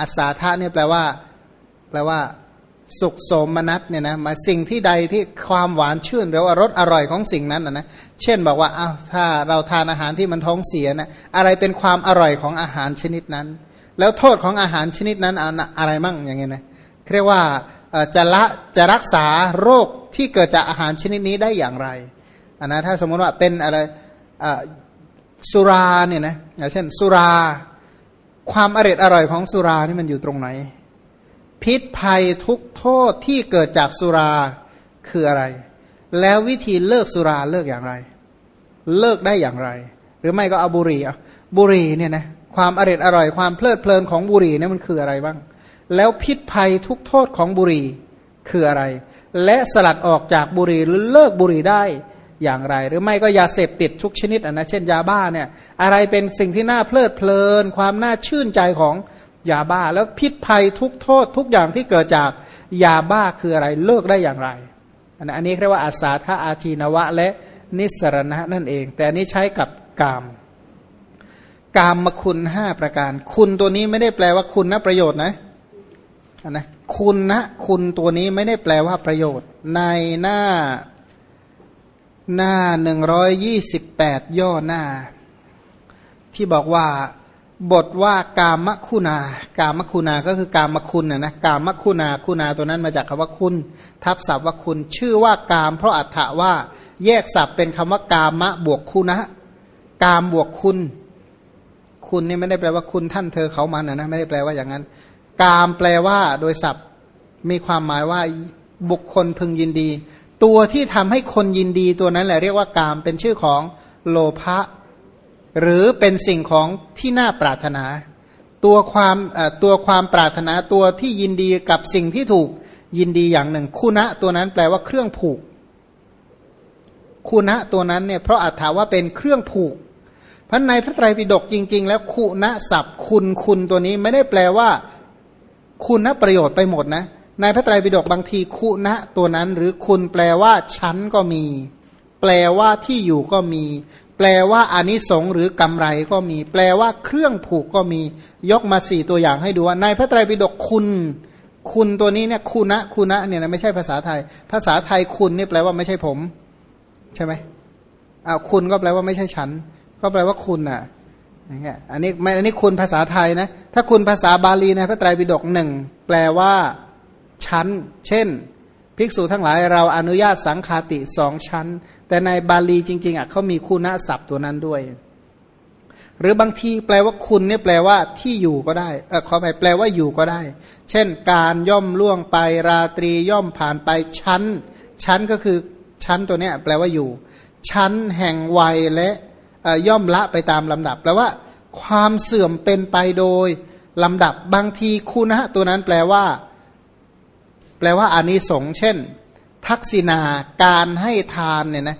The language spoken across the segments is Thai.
อัศาธาเนี่ยแปลว่า แปลว่า สุขโสมนัสเนี่ยนะมาสิ่งที่ใดที่ความหวานชื่นหรือว่ารสอร่อยของสิ่งนั้นนะนะเช่นบอกว่าอ้าวถ้าเราทานอาหารที่มันท้องเสียนะอะไรเป็นความอร่อยของอาหารชนิดนั้น แล้วโทษของอาหารชนิดนั้นอะไรมั่งอย่างเงี้ยนะเรียกว่าจะละจะรักษาโรคที่เกิดจากอาหารชนิดนี้ได้อย่างไรอันนะถ้าสมมติว่าเป็นอะไรสุราเนี่ยนะอย่างเช่นสุรา ความอร่อยอร่อยของสุรานี่มันอยู่ตรงไหน พิษภัยทุกโทษที่เกิดจากสุราคืออะไร แล้ววิธีเลิกสุราเลิกอย่างไร เลิกได้อย่างไร หรือไม่ก็เอาบุหรี่อะบุหรี่เนี่ยนะความอร่อยอร่อยความเพลิดเพลินของบุหรี่เนี่ยมันคืออะไรบ้าง แล้วพิษภัยทุกโทษของบุหรี่คืออะไร และสลัดออกจากบุหรี่หรือเลิกบุหรี่ได้ อย่างไร หรือไม่ก็ยาเสพติดทุกชนิดนะ เช่นยาบ้าเนี่ยอะไรเป็นสิ่งที่น่าเพลิดเพลิน ความน่าชื่นใจของยาบ้า แล้วพิษภัยทุกโทษทุกอย่างที่เกิดจากยาบ้าคืออะไรเลิกได้อย่างไรอันนี้เรียกว่าอาสาธาอาทีนวะและนิสรณะนั่นเอง แต่อันนี้ใช้กับกามกามมคุณห้าประการ คุณตัวนี้ไม่ได้แปลว่าคุณนะประโยชน์นะนะคุณนะคุณตัวนี้ไม่ได้แปลว่าประโยชน์ ในหน้า หน้าหนึ่งร้อยยี่สิบแปดย่อหน้า ที่บอกว่าบทว่ากามคุณา กามคุณาก็คือกามคุณนะนะกามคุณาคุณาตัวนั้นมาจากคำว่าคุณ ทับศัพท์ว่าคุณ ชื่อว่ากาม เพราะอัฏฐว่าแยกศัพท์เป็นคำว่ากามะบวกคุณะกามบวกคุณ คุณนี่ไม่ได้แปลว่าคุณท่านเธอเขามันนะนะไม่ได้แปลว่าอย่างนั้น กามแปลว่าโดยศัพท์มีความหมายว่าบุคคลพึงยินดี ตัวที่ทำให้คนยินดีตัวนั้นแหละเรียกว่ากามเป็นชื่อของโลภะหรือเป็นสิ่งของที่น่าปรารถนา ตัวความตัวความปรารถนาตัวที่ยินดีกับสิ่งที่ถูกยินดีอย่างหนึ่ง คุณะตัวนั้นแปลว่าเครื่องผูก คุณะตัวนั้นเนี่ยเพราะอัตถาว่าเป็นเครื่องผูกพันในพระไตรปิฎกจริง ๆ แล้วคุณะศัพท์คุณคุณตัวนี้ไม่ได้แปลว่า คุณะประโยชน์ไปหมดนะ ในพระไตรปิฎกบางทีคุณะตัวนั้น หรือคุณแปลว่าชั้นก็มี แปลว่าที่อยู่ก็มี แปลว่าอานิสงส์หรือกำไรก็มี แปลว่าเครื่องผูกก็มี ยกมาสี่ตัวอย่างให้ดูว่าในพระไตรปิฎกคุณ คุณตัวนี้เนี่ยคุณะคุณะเนี่ยไม่ใช่ภาษาไทย ภาษาไทยคุณนี่แปลว่าไม่ใช่ผม ใช่ไหมอ้าวคุณก็แปลว่าไม่ใช่ฉัน ก็แปลว่าคุณอะอันนี้ไม่อันนี้คุณภาษาไทยนะ ถ้าคุณภาษาบาลีในพระไตรปิฎกหนึ่งแปลว่า ชั้น เช่น ภิกษุทั้งหลายเราอนุญาตสังคาติสองชั้น แต่ในบาลีจริง ๆอะเขามีคุณศัพท์ตัวนั้นด้วย หรือบางทีแปลว่าคุณเนี่ยแปลว่าที่อยู่ก็ได้เออขอไปแปลว่าอยู่ก็ได้ เช่น การย่อมล่วงไปราตรีย่อมผ่านไปชั้น ชั้นก็คือชั้นตัวเนี้ยแปลว่าอยู่ ชั้นแห่งวัยและย่อมละไปตามลำดับแปลว่า ความเสื่อมเป็นไปโดยลำดับ บางทีคุณะตัวนั้นแปลว่า แปลว่าอานิสงส์เช่น ทักษิณาการให้ทานเนี่ยนะ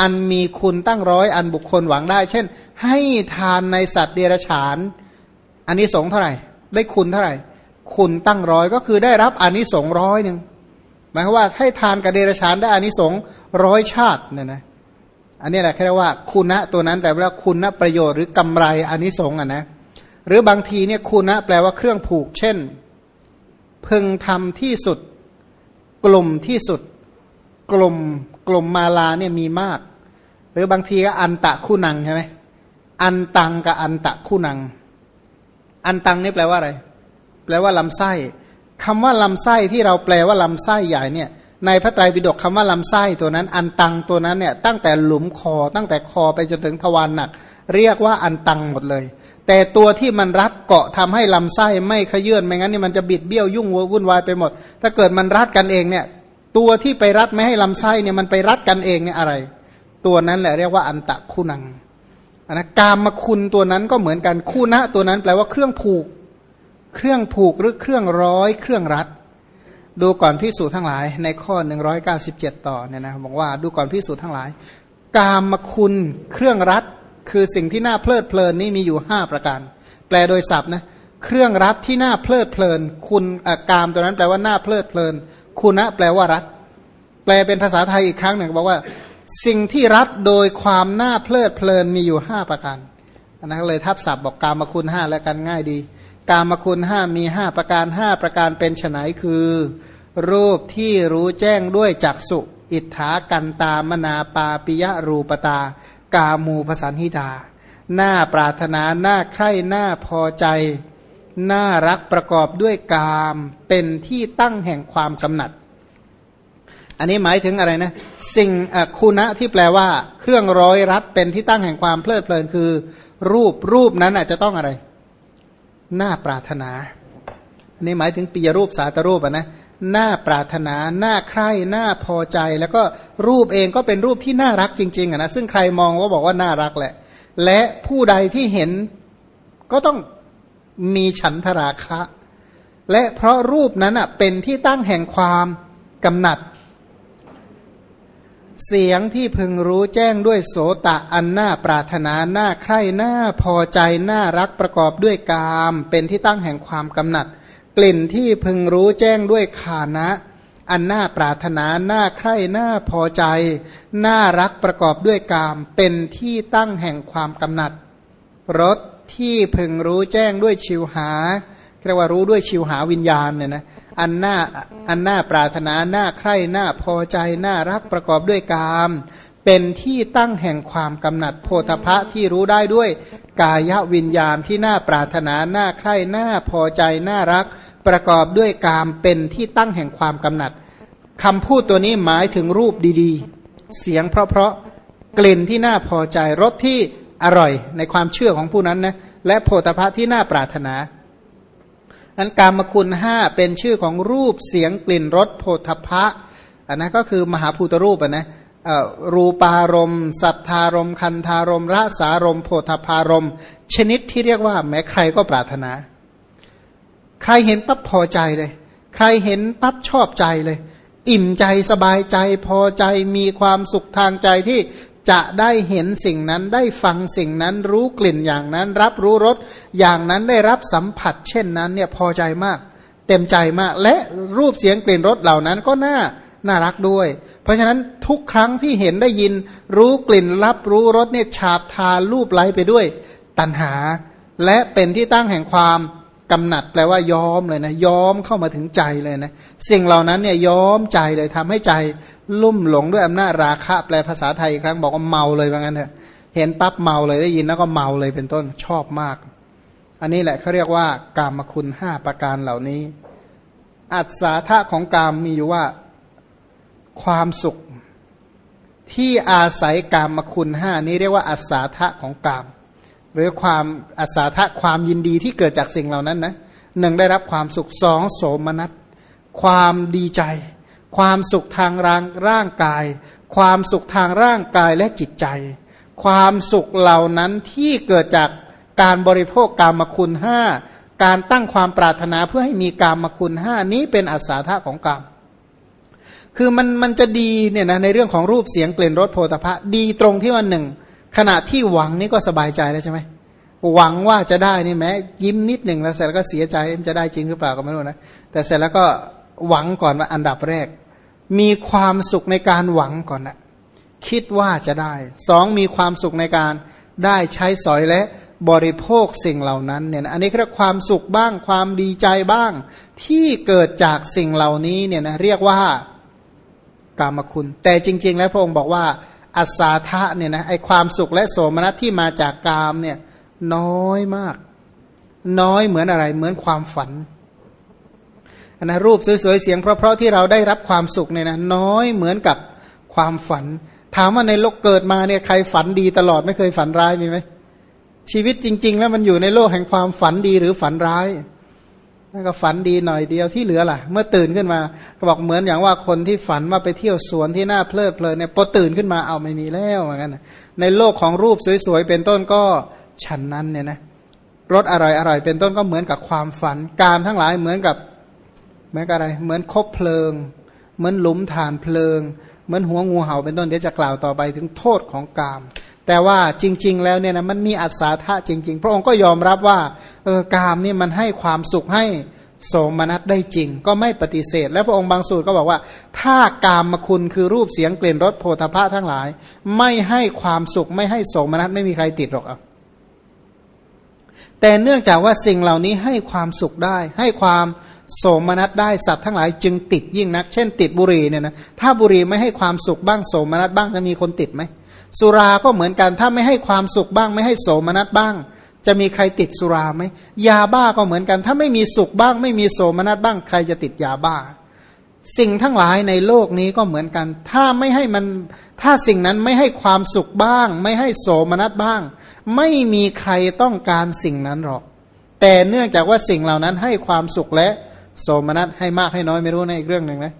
อันมีคุณตั้งร้อยอันบุคคลหวังได้ เช่น ให้ทานในสัตว์เดรัจฉานอันนี้สงเท่าไหร่ ได้คุณเท่าไหร่ คุณตั้งร้อยก็คือได้รับอันนี้สงร้อยหนึ่งหมายความว่าให้ทานกับเดรัจฉานได้อันนี้สงร้อยชาติเนี่ยนะอันนี้แหละแค่ว่าคุณะตัวนั้นแปลว่าคุณะประโยชน์หรือกำไรอันนี้สงอะนะหรือบางทีเนี่ยคุณะแปลว่าเครื่องผูก เช่น พึงทำที่สุด กลุ่มที่สุด กลุ่มกลุ่มมาลาเนี่ยมีมาก หรือบางทีก็อันตะคู่นังใช่ไหมอันตังกับอันตะคู่นัง อันตังนี่แปลว่าอะไร แปลว่าลำไส้คำว่าลำไส้ที่เราแปลว่าลำไส้ใหญ่เนี่ย ในพระไตรปิฎกคำว่าลำไส้ตัวนั้น อันตังตัวนั้นเนี่ยตั้งแต่หลุมคอตั้งแต่คอไปจนถึงทวารหนัก เรียกว่าอันตังหมดเลย แต่ตัวที่มันรัดเกาะทำให้ลำไส้ไม่ขยื่นไม่งั้นนี่มันจะบิดเบี้ยวยุ่งวุ่นวายไปหมด ถ้าเกิดมันรัดกันเองเนี่ย ตัวที่ไปรัดไม่ให้ลำไส้เนี่ยมันไปรัดกันเองเนี่ยอะไร ตัวนั้นแหละเรียกว่าอันตะคุณังอนะกามาคุณตัวนั้นก็เหมือนกันคู่ณตัวนั้นแปลว่าเครื่องผูก เครื่องผูกหรือเครื่องร้อย เครื่องรัด ดูก่อนพิสูจทั้งหลาย ในข้อ197ต่อเนี่ยนะบอกว่าดูก่อนพิสูจทั้งหลาย กามาคุณ เครื่องรัด คือสิ่งที่น่าเพลิดเพลินนี่มีอยู่5ประการ แปลโดยศัพท์นะเครื่องรัดที่น่าเพลิดเพลิน คุณกามตัวนั้นแปลว่าน่าเพลิดเพลิน คุณะแปลว่ารัดแปลเป็นภาษาไทยอีกครั้งหนึ่งบอกว่า สิ่งที่รัดโดยความน่าเพลิดเพลินมีอยู่5ประการอันนั้นเลยทับศัพท์บอกกามคุณห้าแล้วกันง่ายดี กามคุณห้ามีห้าประการห้าประการเป็นไนคือ รูปที่รู้แจ้งด้วยจักสุอิทธากันตามนาปาปิยะรูปตา กามูภสันหิดา หน้าปรารถนาหน้าใคร่หน้าพอใจ น่ารักประกอบด้วยกามเป็นที่ตั้งแห่งความกำหนัด อันนี้หมายถึงอะไรนะ สิ่งคุณะที่แปลว่า เครื่องร้อยรัดเป็นที่ตั้งแห่งความเพลิดเพลินคือ รูปรูปนั้นอาจจะต้องอะไร หน้าปรารถนาอันนี้หมายถึงปียรูปสาตรูปนะ น้าปรารถนาหน้าใคร่หน้าพอใจ แล้วก็รูปเองก็เป็นรูปที่น่ารักจริงๆนะซึ่งใครมองก็บอกว่าน่ารักแหละ และผู้ใดที่เห็นก็ต้องมีฉันทราคะ และเพราะรูปนั้นอะเป็นที่ตั้งแห่งความกำหนัด เสียงที่พึงรู้แจ้งด้วยโสตะอันน่าปรารถนาหน้าใคร่หน้าพอใจน่ารักประกอบด้วยกาม เป็นที่ตั้งแห่งความกำหนัด กลิ่นที่พึงรู้แจ้งด้วยขานะ อันน่าปรารถนาหน้าใคร่หน้าพอใจ น่ารักประกอบด้วยกาม เป็นที่ตั้งแห่งความกำหนัดรสที่พึงรู้แจ้งด้วยชิวหาเรียกว่ารู้ด้วยชิวหาวิญญาณเนี่ยนะอันหน้าอันหน้าปรารถนาหน้าใคร่หน้าพอใจหน้ารักประกอบด้วยกาม เป็นที่ตั้งแห่งความกำหนัดโพธพะที่รู้ได้ด้วย กายวิญญาณที่น้าปรารถนาน้าใคร่น้าพอใจน้ารัก ประกอบด้วยกามเป็นที่ตั้งแห่งความกำหนัดคำพูดตัวนี้หมายถึงรูปดีๆ เสียงเพราะๆกลิ่นที่น่าพอใจรสที่อร่อยในความเชื่อของผู้นั้นนะและโพธพะที่น่าปรารถนาอันกามคุณห้าเป็นชื่อของรูปเสียงกลิ่นรสโพธพะอันนั้นก็คือมหาภูตรูปนะ รูปารมณ์สัทธารมคันธารมรสารมโพธพารมชนิดที่เรียกว่า แม้ใครก็ปรารถนา ใครเห็นปั๊บพอใจเลย ใครเห็นปั๊บชอบใจเลย อิ่มใจสบายใจพอใจมีความสุขทางใจที่จะได้เห็นสิ่งนั้นได้ฟังสิ่งนั้นรู้กลิ่นอย่างนั้น รับรู้รสอย่างนั้นได้รับสัมผัส เช่นนั้นเนี่ยพอใจมาก เต็มใจมาก และรูปเสียงกลิ่นรสเหล่านั้นก็น่าน่ารักด้วย เพราะฉะนั้นทุกครั้งที่เห็นได้ยิน รู้กลิ่นรับรู้รสเนี่ยฉาบทารูปไหลไปด้วย ตัณหา และเป็นที่ตั้งแห่งความกำหนัดแปลว่ายอมเลยนะย้อมเข้ามาถึงใจเลยนะสิ่งเหล่านั้นเนี่ยย้อมใจเลยทำให้ใจลุ่มหลงด้วยอำนาจราคะ แปลภาษาไทยอีกครั้งบอกว่าเมาเลยว่างั้นเถอะเห็นปั๊บเมาเลยได้ยินแล้วก็เมาเลยเป็นต้นชอบมาก อันนี้แหละเขาเรียกว่ากามคุณห้าประการเหล่านี้ อัศาธาของกามมีอยู่ว่า ความสุขที่อาศัยกามคุณห้านี้เรียกว่าอัศาธาของกาม หรือความอัศาธาความยินดีที่เกิดจากสิ่งเหล่านั้นนะหนึ่งได้รับความสุขสองโสมนัสความดีใจ ความสุขทางร่างร่างกาย ความสุขทางร่างกายและจิตใจ ความสุขเหล่านั้นที่เกิดจากการบริโภคกรรมคุณห้าการตั้งความปรารถนาเพื่อให้มีกรรมคุณห้านี้เป็นอัศาธาของกรรม คือมันมันจะดีเนี่ยนะในเรื่องของรูปเสียงเปลี่ยนรสโพธพะดีตรงที่วันหนึ่ง ขณะที่หวังนี่ก็สบายใจแล้วใช่ไหมหวังว่าจะได้นี่แม้ยิ้มนิดหนึ่งแล้วเสร็จแล้วก็เสียใจมันจะได้จริงหรือเปล่าก็ไม่รู้นะแต่เสร็จแล้วก็หวังก่อนว่าอันดับแรก มีความสุขในการหวังก่อนนะคิดว่าจะได้สองมีความสุขในการได้ใช้สอยและบริโภคสิ่งเหล่านั้นเนี่ยนะอันนี้เรียกความสุขบ้างความดีใจบ้าง ที่เกิดจากสิ่งเหล่านี้เนี่ยนะเรียกว่า กามคุณ แต่จริง ๆ แล้วพระองค์บอกว่าอัศาธะเนี่ยนะไอความสุขและโสมนัสที่มาจากกามเนี่ยน้อยมาก น้อยเหมือนอะไรเหมือนความฝันนะรูปสวยๆเสียงเพราะๆที่เราได้รับความสุขเนี่ยนะน้อยเหมือนกับความฝัน ถามว่าในโลกเกิดมาเนี่ยใครฝันดีตลอดไม่เคยฝันร้ายมีไหมชีวิตจริง ๆ แล้วมันอยู่ในโลกแห่งความฝันดีหรือฝันร้าย นั่นก็ฝันดีหน่อยเดียวที่เหลือล่ะ เมื่อตื่นขึ้นมา ก็บอกเหมือนอย่างว่าคนที่ฝันว่าไปเที่ยวสวนที่น่าเพลิดเพลินเนี่ยพอตื่นขึ้นมาเอาไม่มีแล้วเหมือนกันในโลกของรูปสวยๆเป็นต้นก็ฉันนั้นเนี่ยนะรสอร่อยๆเป็นต้นก็เหมือนกับความฝัน การทั้งหลายเหมือนกับแม้กอะไร เหมือนคบเพลิง เหมือนหลุมฐานเพลิง เหมือนหัวงูเห่าเป็นต้นเดี๋ยวจะกล่าวต่อไปถึงโทษของกาม แต่ว่าจริง ๆ แล้วเนี่ยนะมันมีอัศาธาจริง ๆ พระองค์ก็ยอมรับว่าเออกามนี่มันให้ความสุขให้โสมนัสได้จริง ก็ไม่ปฏิเสธ และพระองค์บางสูตรก็บอกว่า ถ้ากามมาคุณคือรูปเสียงกลิ่นรสโพธาภะทั้งหลาย ไม่ให้ความสุขไม่ให้โสมนัสไม่มีใครติดหรอกแต่เนื่องจากว่าสิ่งเหล่านี้ให้ความสุขได้ ให้ความโสมนัสได้สัตว์ทั้งหลายจึงติดยิ่งนัก เช่น ติดบุหรี่เนี่ยนะถ้าบุหรี่ไม่ให้ความสุขบ้างโสมนัสบ้างจะมีคนติดไหม สุราก็เหมือนกันถ้าไม่ให้ความสุขบ้าง ไม่ให้โสมนัสบ้าง จะมีใครติดสุราไหมยาบ้าก็เหมือนกัน ถ้าไม่มีสุขบ้าง ไม่มีโสมนัสบ้าง ใครจะติดยาบ้า สิ่งทั้งหลายในโลกนี้ก็เหมือนกัน ถ้าไม่ให้มันถ้าสิ่งนั้นไม่ให้ความสุขบ้าง ไม่ให้โสมนัสบ้าง ไม่มีใครต้องการสิ่งนั้นหรอก แต่เนื่องจากว่าสิ่งเหล่านั้นให้ความสุขและโสมนัสให้มากให้น้อยไม่รู้ในอีกเรื่องหนึ่งนะ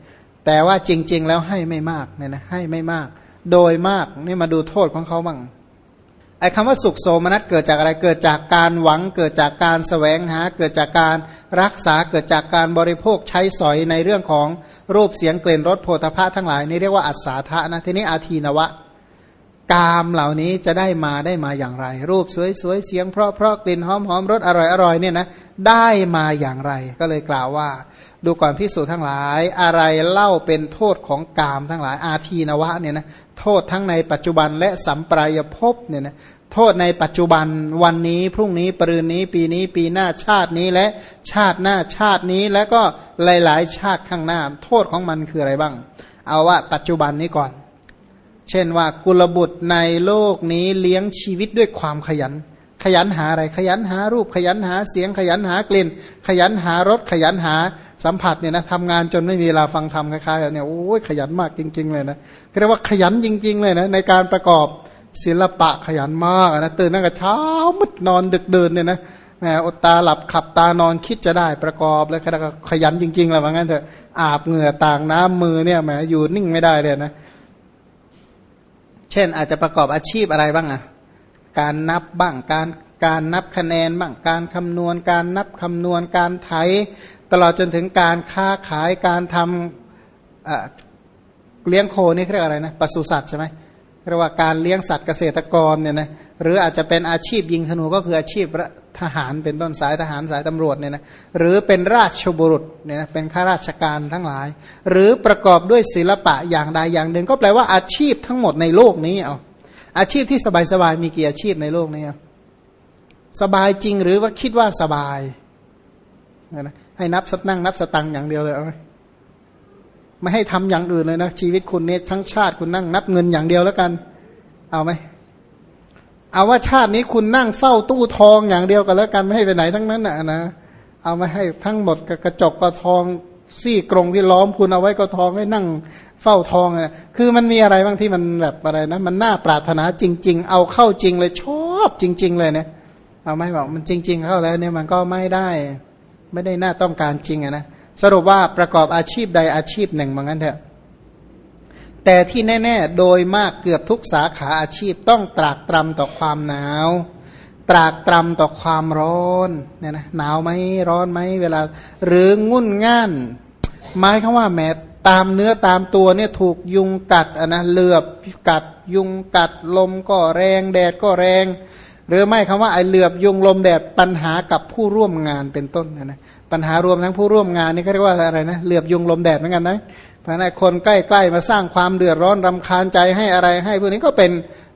แต่ว่าจริง ๆ แล้วให้ไม่มากเนี่ยนะให้ไม่มาก โดยมากนี่มาดูโทษของเขาบ้างไอ้คำว่าสุขโสมนัสเกิดจากอะไรเกิดจากการหวัง เกิดจากการสแสวงหา เกิดจากการรักษาเกิดจากการบริโภคใช้สอยในเรื่องของรูปเสียงเกลิ่นรสโผฏฐะทั้งหลายนี่เรียกว่าอัศาธานะทีนี้อาทีนวะ กามเหล่านี้จะได้มาได้มาอย่างไร รูปสวยๆเสียงเพราะเพราะกลิ่นหอมหอมรสอร่อยอร่อยเนี่ยนะได้มาอย่างไร ก็เลยกล่าวว่า ดูก่อนพิสูจทั้งหลาย อะไรเล่าเป็นโทษของกามทั้งหลาย อาทีนวะเนี่ยนะโทษทั้งในปัจจุบันและสัมปรายภพเนี่ยนะโทษในปัจจุบันวันนี้พรุ่งนี้ปรืนนี้ปีนี้ปีหน้าชาตินี้และชาติหน้าชาตินี้แล้วก็หลาย ๆ ชาติข้างหน้า โทษของมันคืออะไรบ้าง เอาว่าปัจจุบันนี้ก่อน เช่นว่ากุลบุตรในโลกนี้เลี้ยงชีวิตด้วยความขยัน ขยันหาอะไรขยันหารูปขยันหาเสียงขยันหากลิ่น ขยันหารสขยันหาสัมผัสเนี่ยนะทำงานจนไม่มีเวลาฟังธรรมคล้ายๆเนี่ยโอ้ยขยันมากจริง ๆ เลยนะเรียกว่าขยันจริง ๆ เลยนะในการประกอบศิลปะขยันมากนะตื่นตั้งแต่เช้ามืดนอนดึกเดินเนี่ยนะแหมอดตาหลับขับตานอนคิดจะได้ประกอบแล้วก็ขยันจริงๆและว่างั้นเถอะอาบเหงื่อต่างน้ำมือเนี่ยแหมอยู่นิ่งไม่ได้เลยนะ เช่นอาจจะประกอบอาชีพอะไรบ้างอะ การนับบ้างการการนับคะแนนบ้างการคำนวณ การนับคำนวณการไถตลอดจนถึงการค้าขายการทำเลี้ยงโคนี่เรียกอะไรนะปศุสัตว์ใช่ไหมเรียกว่าการเลี้ยงสัตว์เกษตรกรเนี่ยนะหรืออาจจะเป็นอาชีพยิงธนูก็คืออาชีพทหารเป็นต้นสายทหารสายตำรวจเนี่ยนะหรือเป็นราชบุรุษเนี่ยนะเป็นข้าราชการทั้งหลาย หรือประกอบด้วยศิลปะอย่างใดอย่างหนึ่ง ก็แปลว่าอาชีพทั้งหมดในโลกนี้เอา อาชีพที่สบายๆมีกี่อาชีพในโลกนี้สบายจริงหรือว่าคิดว่าสบายนะให้นับสนั่งนับสตังอย่างเดียวเลยเอาไหมไม่ให้ทำอย่างอื่นเลยนะชีวิตคุณเนี่ยทั้งชาติคุณนั่งนับเงินอย่างเดียวแล้วกัน เอาไหมเอาว่าชาตินี้คุณนั่งเฝ้าตู้ทองอย่างเดียวกันแล้วกันไม่ให้ไปไหนทั้งนั้นนะนะเอามาให้ทั้งหมดกระจกก็ทอง ซี่กรงที่ล้อมคุณเอาไว้ก็ทองให้นั่งเฝ้าทองอะคือมันมีอะไรบ้างที่มันแบบอะไรนะ มันน่าปรารถนาจริง ๆ เอาเข้าจริงเลยชอบจริง ๆ เลยเนี่ยเอาไม่บอกมันจริง ๆ เข้าแล้วเนี่ยมันก็ไม่ได้ ไม่ได้น่าต้องการจริงอะนะสรุปว่าประกอบอาชีพใดอาชีพหนึ่งเหมือนกันเถอะแต่ที่แน่ ๆ โดยมากเกือบทุกสาขาอาชีพต้องตรากตรำต่อความหนาว ตรากตรำต่อความร้อนเนี่ยนะหนาวไหมร้อนไหมเวลา หรืองุ่นง่านหมายคำว่าแม้ตามเนื้อตามตัวเนี่ยถูกยุงกัดอะนะเลือบกัดยุงกัดลมก็แรง แดดก็แรง หรือไม่คำว่าไอเหลือบยุงลมแดดปัญหากับผู้ร่วมงานเป็นต้นนะนะปัญหารวมทั้งผู้ร่วมงานนี่เขาเรียกว่าอะไรนะเหลือบยุงลมแดดเหมือนกันนะ เพราะนั้นคนใกล้ๆมาสร้างความเดือดร้อนรำคาญใจให้อะไรให้พวกนี้ก็เป็น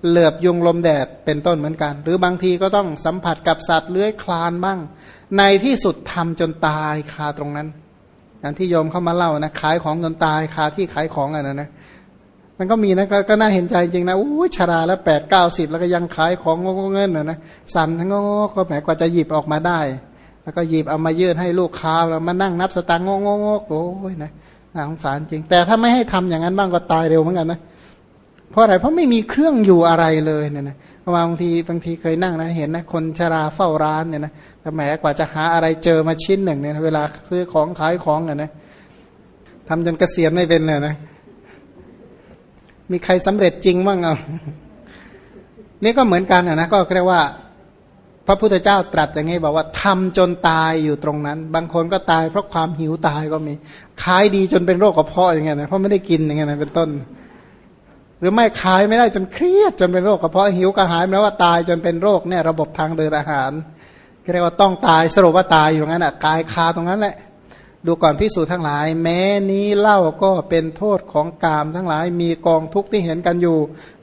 เหลือบยุงลมแดดเป็นต้นเหมือนกัน หรือบางทีก็ต้องสัมผัสกับสัตว์เลื้อยคลานบ้าง ในที่สุดทำจนตายคาตรงนั้นอย่างที่โยมเข้ามาเล่านะขายของจนตายคาที่ขายของอะนะนะมันก็มีนะกก็น่าเห็นใจจริงนะอู้ชราแล้วแปดเก้าสิบแล้วก็ยังขายของงเงินนะนะสั่นงงก็แหมกว่าจะหยิบออกมาได้ แล้วก็หยิบเอามายื่นให้ลูกค้าแล้วมานั่งนับสตางค์งงงโอ้ยนะ น่าสงสารจริง แต่ถ้าไม่ให้ทำอย่างนั้นบ้างก็ตายเร็วเหมือนกันนะเพราะอะไรเพราะไม่มีเครื่องอยู่อะไรเลยเนี่ยนะบางทีบางทีเคยนั่งนะเห็นนะคนชราเฝ้าร้านเนี่ยนะแต่แหมกว่าจะหาอะไรเจอมาชิ้นหนึ่งเนี่ยเวลาซื้อของขายของเนี่ยนะทำจนเกษียณไม่เป็นเลยนะมีใครสำเร็จจริงบ้างเอานี่ก็เหมือนกันนะก็เรียกว่า พระพุทธเจ้าตรัสอย่างนี้บอกว่าทำจนตายอยู่ตรงนั้น บางคนก็ตายเพราะความหิวตายก็มีขายดีจนเป็นโรคกระเพาะอย่างเงี้ยนะเพราะไม่ได้กินอย่างเงี้ยนะเป็นต้น หรือไม่ขายไม่ได้จนเครียดจนเป็นโรคกระเพาะหิวกระหายแม้ว่าตายจนเป็นโรคเนี่ยระบบทางเดินอาหารเรียกว่าต้องตายสรุปว่าตายอยู่งั้นอะกายคาตรงนั้นแหละ ดูก่อนพิสูจนทั้งหลาย แม้นี้เล่าก็เป็นโทษของกามทั้งหลาย มีกองทุกข์ที่เห็นกันอยู่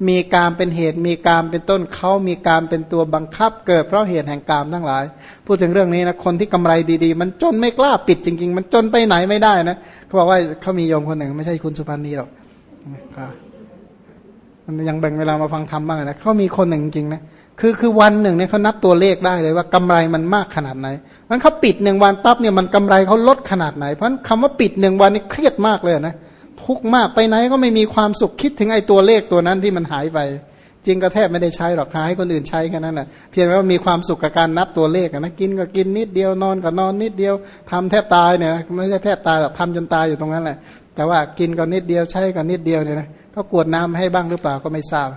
มีกามเป็นเหตุ มีกามเป็นต้นเขามีกามเป็นตัวบังคับ เกิดเพราะเหตุแห่งกามทั้งหลาย พูดถึงเรื่องนี้นะคนที่กำไรดีๆ มันจนไม่กล้าปิดจริง ๆ มันจนไปไหนไม่ได้นะเขาบอกว่าเขามีโยมคนหนึ่งไม่ใช่คุณสุพันธ์นีหรอกมันยังแบ่งเวลามาฟังธรรมบ้างนะเขามีคนหนึ่งจริงนะ คือคือวันหนึ่งเนี่ยเขานับตัวเลขได้เลยว่ากำไรมันมากขนาดไหนมันเขาปิดหนึ่งวันปั๊บเนี่ยมันกำไรเขาลดขนาดไหน เพราะคำว่าปิดหนึ่งวันนี่เครียดมากเลยนะทุกมากไปไหนก็ไม่มีความสุขคิดถึงไอ้ตัวเลขตัวนั้นที่มันหายไป จริงก็แทบไม่ได้ใช้หรอกหาให้คนอื่นใช้แค่นั้นแหละเพียงแต่ว่ามีความสุขกับการนับตัวเลขนะกินก็กินนิดเดียวนอนก็นอนนิดเดียวทำแทบตายเนี่ยไม่ใช่แทบตายหรอกทำจนตายอยู่ตรงนั้นแหละแต่ว่ากินก็นิดเดียวใช้ก็นิดเดียวเนี่ยนะก็กวดน้ำให้บ้างหรือเปล่าก็ไม่ทราบ